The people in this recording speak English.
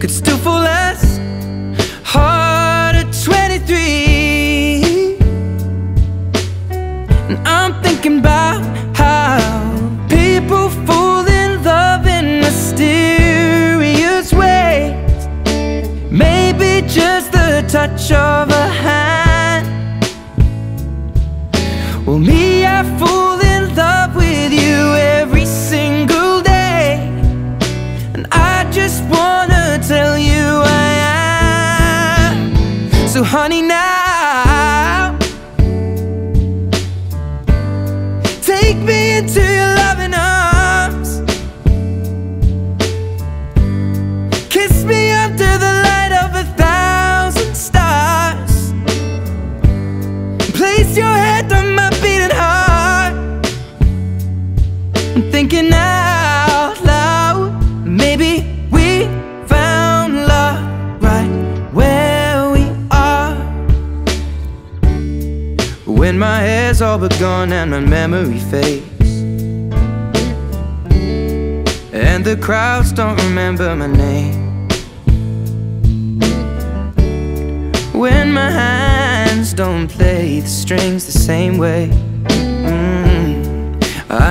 could still fall as hard at 23. And I'm thinking about how people fall in love in mysterious ways. Maybe just the touch of a hand. Thinking out loud. Maybe we found love right where we are. When my hair's all but gone and my memory fades. And the crowds don't remember my name. When my hands don't play the strings the same way.